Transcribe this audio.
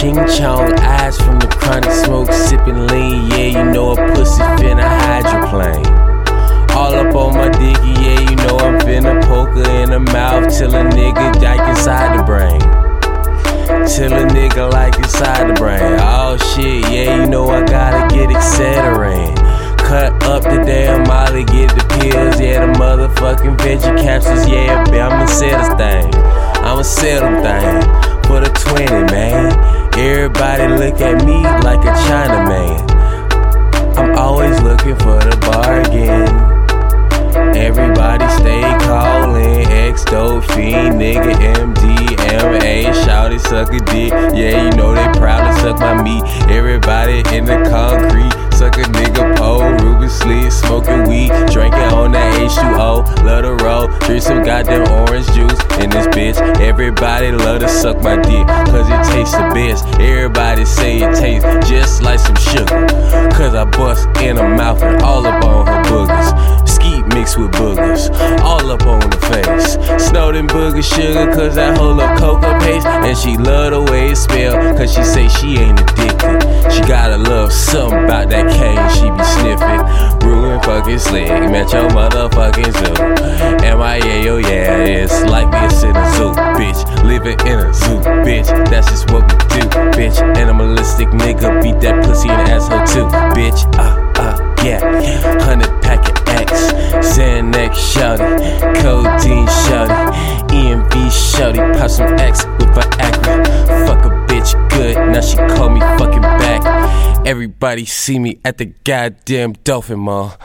Ching chong eyes from the chronic smoke, sipping lean. Yeah, you know a pussy finna hydroplane. All up on my dicky, yeah, you know I'm finna poke her in the mouth till a nigga dyke inside the brain. Till a nigga like inside the brain. Oh shit, yeah, you know I gotta get Excedrin. Cut up the damn molly, get the pills, yeah, the motherfucking veggie capsules, yeah, I'ma sell this thing. I'ma sell them thing looking for the bargain. Everybody stay calling X dope fiend, nigga MDMA, shouty suck a dick. Yeah, you know they proud to suck my meat. Everybody in the concrete, suck a nigga drink some goddamn orange juice in this bitch. Everybody love to suck my dick, cause it tastes the best. Everybody say it tastes just like some sugar, cause I bust in her mouth and all up on her boogers. Skeet mixed with boogers, all up on the face. Snowed in booger sugar, cause I hold up cocoa paste. And she love the way it smell, cause she say she ain't addicted. She gotta love something about that cane. Ruben fucking Slikk, met your motherfucking zoo. Am I yeah, yo, yeah, it's like this in a zoo, bitch. Living in a zoo, bitch. That's just what we do, bitch. Animalistic nigga, beat that pussy the asshole too, bitch. Uh, uh, yeah. Hundred packet X, Xanax shouty, codeine shouty, EMV shouty, pop some X with Viagra. Fuck a bitch good, now she call me fucking back. Everybody see me at the goddamn Dolphin Mall.